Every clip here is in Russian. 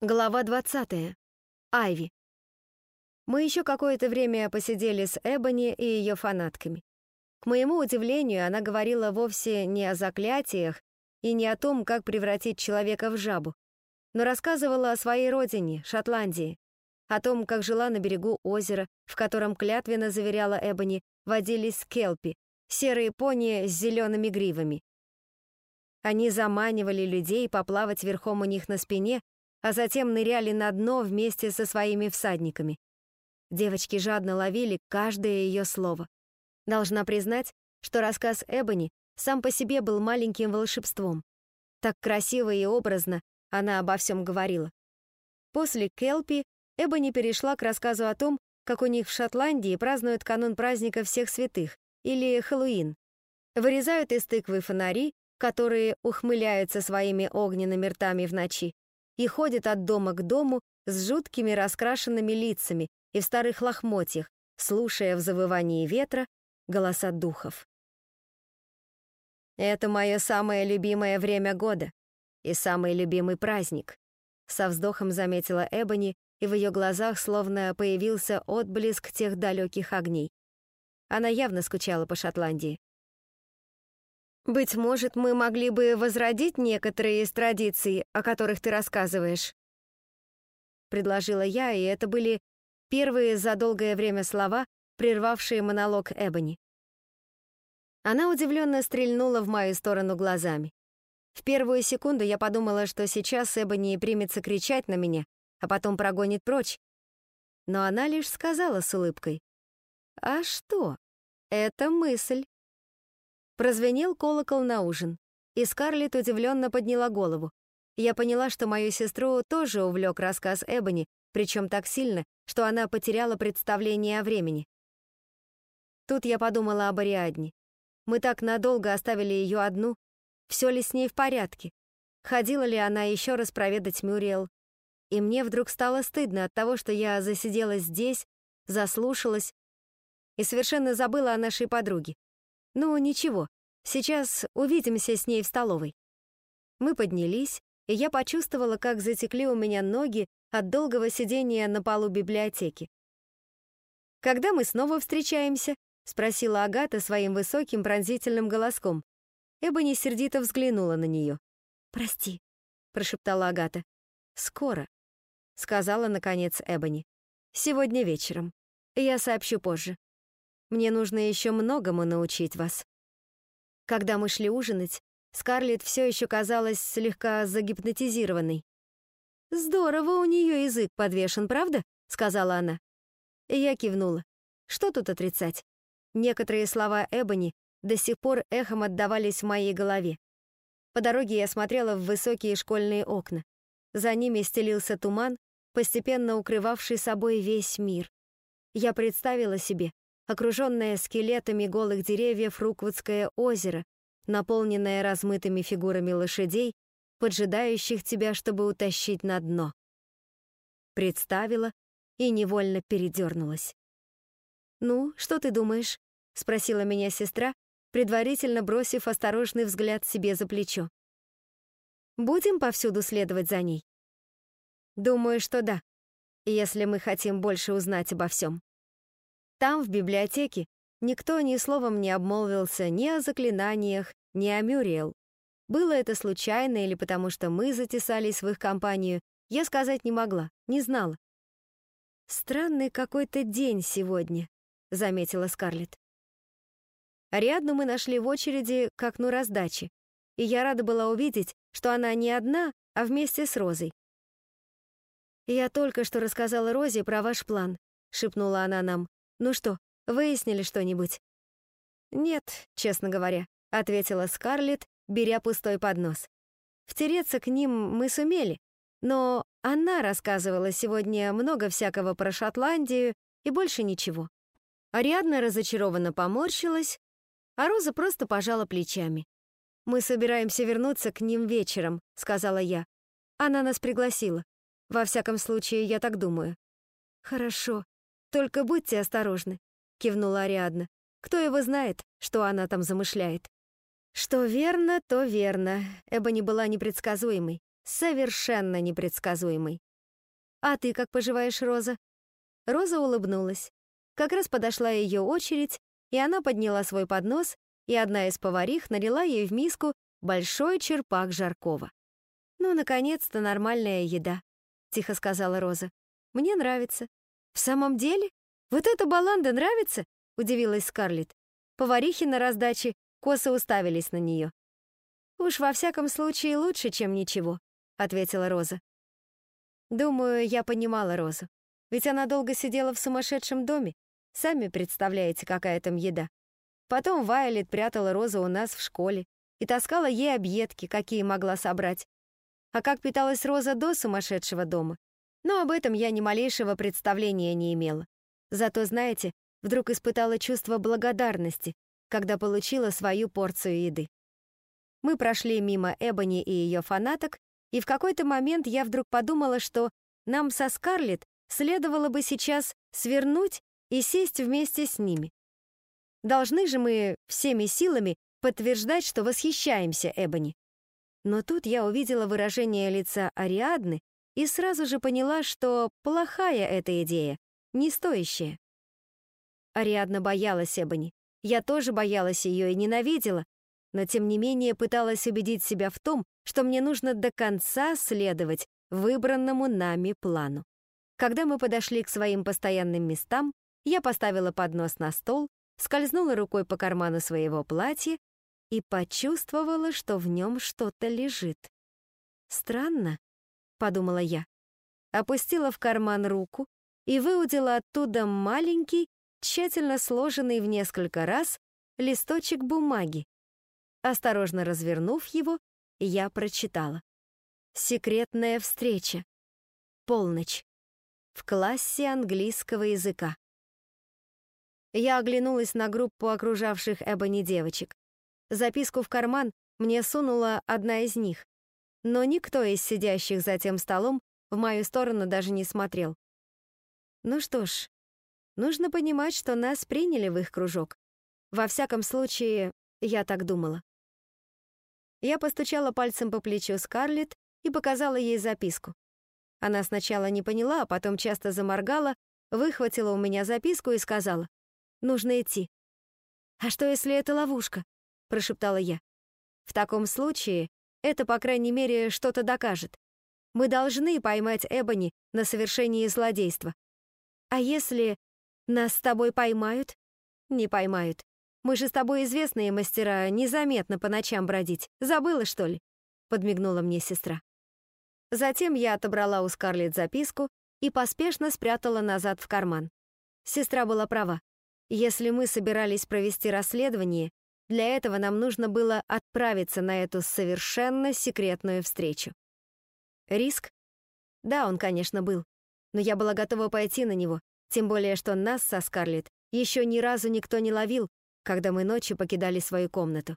Глава 20. Айви. Мы еще какое-то время посидели с Эбони и ее фанатками. К моему удивлению, она говорила вовсе не о заклятиях и не о том, как превратить человека в жабу, но рассказывала о своей родине, Шотландии, о том, как жила на берегу озера, в котором клятвенно заверяла Эбони, водились келпи, серые пони с зелеными гривами. Они заманивали людей поплавать верхом у них на спине а затем ныряли на дно вместе со своими всадниками. Девочки жадно ловили каждое ее слово. Должна признать, что рассказ Эбони сам по себе был маленьким волшебством. Так красиво и образно она обо всем говорила. После Келпи Эбони перешла к рассказу о том, как у них в Шотландии празднуют канун праздника всех святых, или Хэллоуин. Вырезают из тыквы фонари, которые ухмыляются своими огненными ртами в ночи, и ходит от дома к дому с жуткими раскрашенными лицами и в старых лохмотьях, слушая в завывании ветра голоса духов. «Это мое самое любимое время года и самый любимый праздник», со вздохом заметила Эбони, и в ее глазах словно появился отблеск тех далеких огней. Она явно скучала по Шотландии. Быть может, мы могли бы возродить некоторые из традиций, о которых ты рассказываешь. Предложила я, и это были первые за долгое время слова, прервавшие монолог Эбони. Она удивленно стрельнула в мою сторону глазами. В первую секунду я подумала, что сейчас Эбони примется кричать на меня, а потом прогонит прочь. Но она лишь сказала с улыбкой. «А что? Это мысль». Прозвенел колокол на ужин, и Скарлетт удивленно подняла голову. Я поняла, что мою сестру тоже увлек рассказ Эбони, причем так сильно, что она потеряла представление о времени. Тут я подумала об Ариадне. Мы так надолго оставили ее одну. Все ли с ней в порядке? Ходила ли она еще раз проведать Мюриэл? И мне вдруг стало стыдно от того, что я засиделась здесь, заслушалась и совершенно забыла о нашей подруге. Ну, ничего, сейчас увидимся с ней в столовой. Мы поднялись, и я почувствовала, как затекли у меня ноги от долгого сидения на полу библиотеки. «Когда мы снова встречаемся?» — спросила Агата своим высоким пронзительным голоском. Эбони сердито взглянула на нее. «Прости», — прошептала Агата. «Скоро», — сказала, наконец, Эбони. «Сегодня вечером. Я сообщу позже». Мне нужно еще многому научить вас». Когда мы шли ужинать, Скарлетт все еще казалась слегка загипнотизированной. «Здорово у нее язык подвешен, правда?» — сказала она. я кивнула. Что тут отрицать? Некоторые слова Эбони до сих пор эхом отдавались в моей голове. По дороге я смотрела в высокие школьные окна. За ними стелился туман, постепенно укрывавший собой весь мир. Я представила себе, окруженное скелетами голых деревьев Руквудское озеро, наполненное размытыми фигурами лошадей, поджидающих тебя, чтобы утащить на дно. Представила и невольно передернулась. «Ну, что ты думаешь?» — спросила меня сестра, предварительно бросив осторожный взгляд себе за плечо. «Будем повсюду следовать за ней?» «Думаю, что да, если мы хотим больше узнать обо всем». Там, в библиотеке, никто ни словом не обмолвился ни о заклинаниях, ни о Мюриэл. Было это случайно или потому что мы затесались в их компанию, я сказать не могла, не знала. «Странный какой-то день сегодня», — заметила Скарлетт. Ариадну мы нашли в очереди к окну раздачи, и я рада была увидеть, что она не одна, а вместе с Розой. «Я только что рассказала Розе про ваш план», — шепнула она нам. Ну что, выяснили что-нибудь?» «Нет, честно говоря», — ответила Скарлетт, беря пустой поднос. «Втереться к ним мы сумели, но она рассказывала сегодня много всякого про Шотландию и больше ничего». Ариадна разочарованно поморщилась, а Роза просто пожала плечами. «Мы собираемся вернуться к ним вечером», — сказала я. «Она нас пригласила. Во всяком случае, я так думаю». «Хорошо», «Только будьте осторожны», — кивнула Ариадна. «Кто его знает, что она там замышляет?» Что верно, то верно. Эбони была непредсказуемой, совершенно непредсказуемой. «А ты как поживаешь, Роза?» Роза улыбнулась. Как раз подошла ее очередь, и она подняла свой поднос, и одна из поварих налила ей в миску большой черпак жаркого. «Ну, наконец-то нормальная еда», — тихо сказала Роза. «Мне нравится». «В самом деле? Вот эта баланда нравится?» — удивилась Скарлетт. Поварихи на раздаче косо уставились на нее. «Уж во всяком случае лучше, чем ничего», — ответила Роза. Думаю, я понимала Розу. Ведь она долго сидела в сумасшедшем доме. Сами представляете, какая там еда. Потом Вайолет прятала Розу у нас в школе и таскала ей объедки, какие могла собрать. А как питалась Роза до сумасшедшего дома? Но об этом я ни малейшего представления не имела. Зато, знаете, вдруг испытала чувство благодарности, когда получила свою порцию еды. Мы прошли мимо Эбони и ее фанаток, и в какой-то момент я вдруг подумала, что нам со Скарлетт следовало бы сейчас свернуть и сесть вместе с ними. Должны же мы всеми силами подтверждать, что восхищаемся Эбони. Но тут я увидела выражение лица Ариадны и сразу же поняла, что плохая эта идея, не стоящая. Ариадна боялась Эбони. Я тоже боялась ее и ненавидела, но тем не менее пыталась убедить себя в том, что мне нужно до конца следовать выбранному нами плану. Когда мы подошли к своим постоянным местам, я поставила поднос на стол, скользнула рукой по карману своего платья и почувствовала, что в нем что-то лежит. «Странно», — подумала я. Опустила в карман руку и выудила оттуда маленький, тщательно сложенный в несколько раз, листочек бумаги. Осторожно развернув его, я прочитала. Секретная встреча. Полночь. В классе английского языка. Я оглянулась на группу окружавших Эбони девочек. Записку в карман мне сунула одна из них. Но никто из сидящих за тем столом в мою сторону даже не смотрел. Ну что ж, нужно понимать, что нас приняли в их кружок. Во всяком случае, я так думала. Я постучала пальцем по плечу Скарлетт и показала ей записку. Она сначала не поняла, а потом часто заморгала, выхватила у меня записку и сказала, «Нужно идти». «А что, если это ловушка?» — прошептала я. «В таком случае это, по крайней мере, что-то докажет. Мы должны поймать Эбони на совершении злодейства. А если нас с тобой поймают?» «Не поймают. Мы же с тобой известные мастера незаметно по ночам бродить. Забыла, что ли?» — подмигнула мне сестра. Затем я отобрала у Скарлетт записку и поспешно спрятала назад в карман. Сестра была права. Если мы собирались провести расследование, для этого нам нужно было отправиться на эту совершенно секретную встречу. Риск? Да, он, конечно, был. Но я была готова пойти на него, тем более, что нас со Скарлетт еще ни разу никто не ловил, когда мы ночью покидали свою комнату.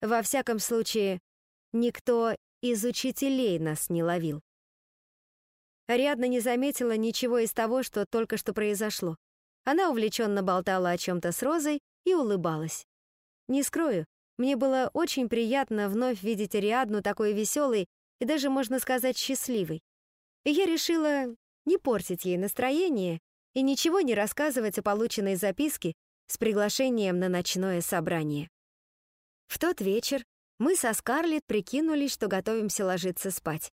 Во всяком случае, никто из учителей нас не ловил. Ариадна не заметила ничего из того, что только что произошло. Она увлеченно болтала о чем-то с Розой и улыбалась. Не скрою, мне было очень приятно вновь видеть Ариадну такой веселой и даже, можно сказать, счастливой. И я решила не портить ей настроение и ничего не рассказывать о полученной записке с приглашением на ночное собрание. В тот вечер мы со Скарлетт прикинулись, что готовимся ложиться спать.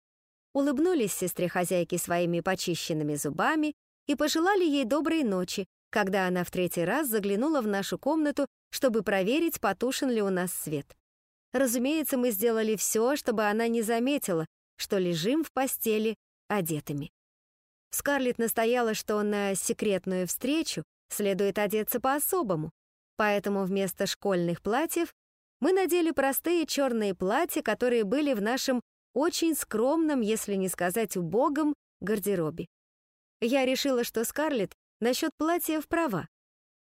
Улыбнулись сестре-хозяйке своими почищенными зубами и пожелали ей доброй ночи, когда она в третий раз заглянула в нашу комнату, чтобы проверить, потушен ли у нас свет. Разумеется, мы сделали все, чтобы она не заметила, что лежим в постели одетыми. Скарлетт настояла, что на секретную встречу следует одеться по-особому, поэтому вместо школьных платьев мы надели простые черные платья, которые были в нашем очень скромном, если не сказать убогом, гардеробе. Я решила, что Скарлетт насчет платья права.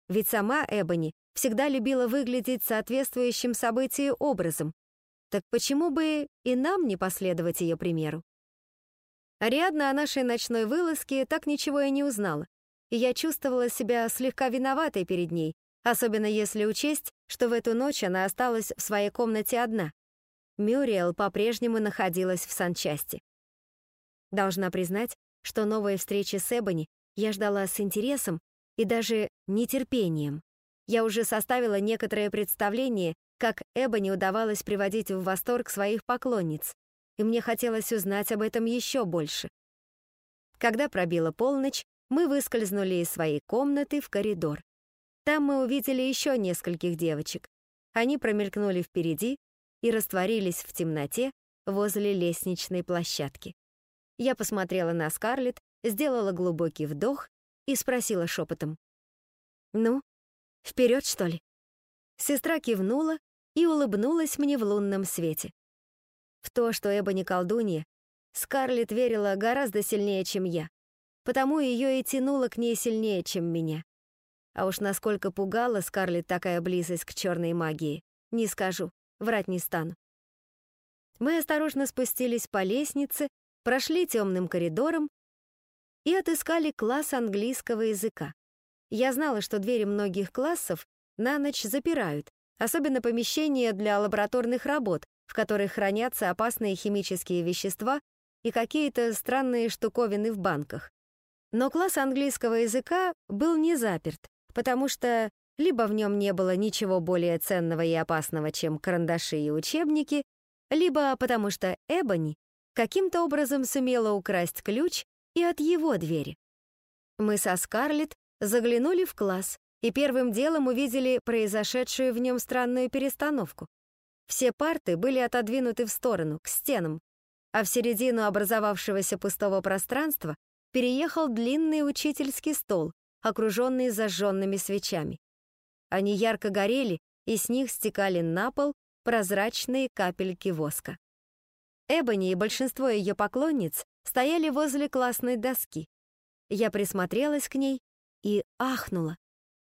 Ведь сама Эбони всегда любила выглядеть соответствующим событию образом. Так почему бы и нам не последовать ее примеру? Ариадна о нашей ночной вылазке так ничего и не узнала, и я чувствовала себя слегка виноватой перед ней, особенно если учесть, что в эту ночь она осталась в своей комнате одна. Мюриэл по-прежнему находилась в санчасти. Должна признать, что новой встречи с Эбони я ждала с интересом и даже нетерпением. Я уже составила некоторое представление, как Эбони удавалось приводить в восторг своих поклонниц, и мне хотелось узнать об этом еще больше. Когда пробила полночь, мы выскользнули из своей комнаты в коридор. Там мы увидели еще нескольких девочек. Они промелькнули впереди и растворились в темноте возле лестничной площадки. Я посмотрела на Скарлетт, сделала глубокий вдох и спросила шепотом. «Ну, вперед, что ли?» Сестра кивнула и улыбнулась мне в лунном свете. В то, что Эба не колдунья, Скарлетт верила гораздо сильнее, чем я, потому ее и тянуло к ней сильнее, чем меня. А уж насколько пугала Скарлетт такая близость к черной магии, не скажу, врать не стану. Мы осторожно спустились по лестнице, прошли темным коридором и отыскали класс английского языка. Я знала, что двери многих классов на ночь запирают, особенно помещения для лабораторных работ, в которых хранятся опасные химические вещества и какие-то странные штуковины в банках. Но класс английского языка был не заперт, потому что либо в нем не было ничего более ценного и опасного, чем карандаши и учебники, либо потому что Эбони каким-то образом сумела украсть ключ и от его двери. Мы со Скарлетт заглянули в класс и первым делом увидели произошедшую в нем странную перестановку. Все парты были отодвинуты в сторону, к стенам, а в середину образовавшегося пустого пространства переехал длинный учительский стол, окруженный зажженными свечами. Они ярко горели, и с них стекали на пол прозрачные капельки воска. Эбони и большинство ее поклонниц стояли возле классной доски. Я присмотрелась к ней и ахнула.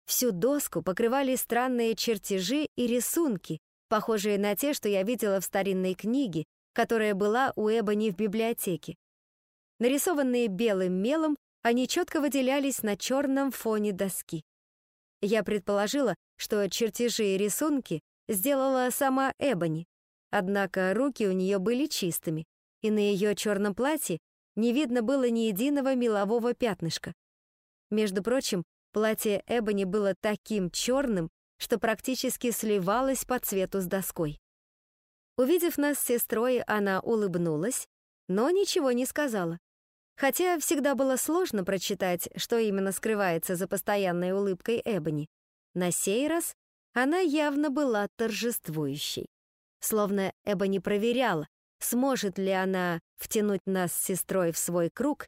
Всю доску покрывали странные чертежи и рисунки, похожие на те, что я видела в старинной книге, которая была у Эбони в библиотеке. Нарисованные белым мелом, они четко выделялись на черном фоне доски. Я предположила, что чертежи и рисунки сделала сама Эбони, однако руки у нее были чистыми, и на ее черном платье не видно было ни единого мелового пятнышка. Между прочим, платье Эбони было таким черным, что практически сливалось по цвету с доской. Увидев нас с сестрой, она улыбнулась, но ничего не сказала. Хотя всегда было сложно прочитать, что именно скрывается за постоянной улыбкой Эбони. На сей раз она явно была торжествующей. Словно Эбони проверяла, сможет ли она втянуть нас с сестрой в свой круг,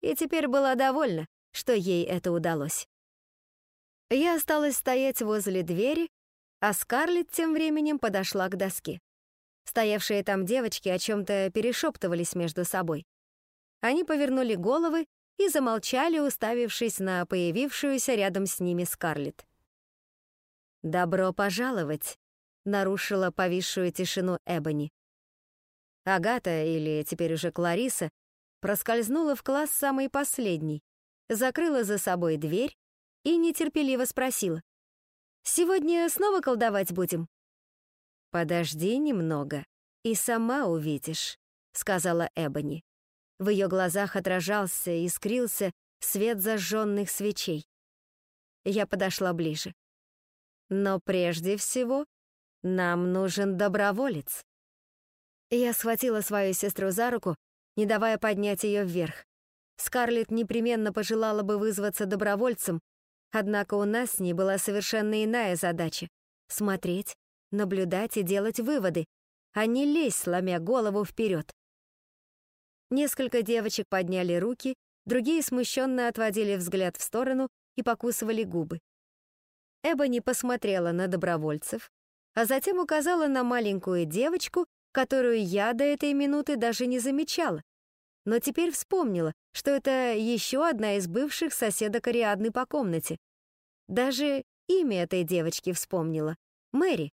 и теперь была довольна, что ей это удалось. Я осталась стоять возле двери, а Скарлетт тем временем подошла к доске. Стоявшие там девочки о чем-то перешептывались между собой. Они повернули головы и замолчали, уставившись на появившуюся рядом с ними Скарлетт. «Добро пожаловать!» — нарушила повисшую тишину Эбони. Агата, или теперь уже Клариса, проскользнула в класс самый последний, закрыла за собой дверь и нетерпеливо спросила. «Сегодня снова колдовать будем?» «Подожди немного, и сама увидишь», — сказала Эбони. В ее глазах отражался и искрился свет зажженных свечей. Я подошла ближе. Но прежде всего нам нужен доброволец. Я схватила свою сестру за руку, не давая поднять ее вверх. Скарлетт непременно пожелала бы вызваться добровольцем, однако у нас с ней была совершенно иная задача — смотреть, наблюдать и делать выводы, а не лезть, сломя голову вперед. Несколько девочек подняли руки, другие смущенно отводили взгляд в сторону и покусывали губы. Эбони посмотрела на добровольцев, а затем указала на маленькую девочку, которую я до этой минуты даже не замечала. Но теперь вспомнила, что это еще одна из бывших соседок Ариадны по комнате. Даже имя этой девочки вспомнила — Мэри.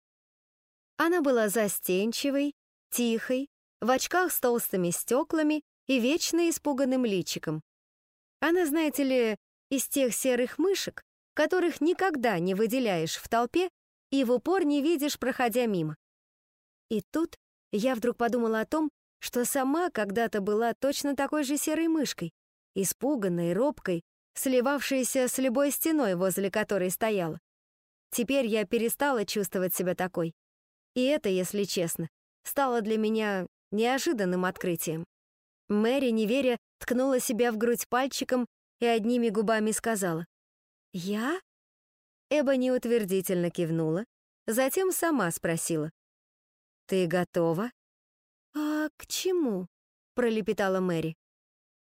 Она была застенчивой, тихой, в очках с толстыми стеклами и вечно испуганным личиком. Она, знаете ли, из тех серых мышек, которых никогда не выделяешь в толпе и в упор не видишь, проходя мимо. И тут я вдруг подумала о том, что сама когда-то была точно такой же серой мышкой, испуганной, робкой, сливавшейся с любой стеной, возле которой стояла. Теперь я перестала чувствовать себя такой. И это, если честно, стало для меня неожиданным открытием. Мэри, не веря, ткнула себя в грудь пальчиком и одними губами сказала «Я?» Эбони утвердительно кивнула, затем сама спросила «Ты готова?» «А к чему?» — пролепетала Мэри.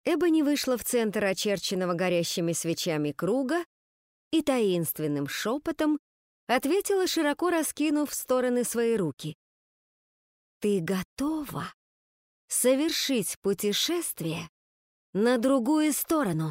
Эбони вышла в центр очерченного горящими свечами круга и таинственным шепотом ответила, широко раскинув в стороны свои руки. «Ты готова совершить путешествие на другую сторону?»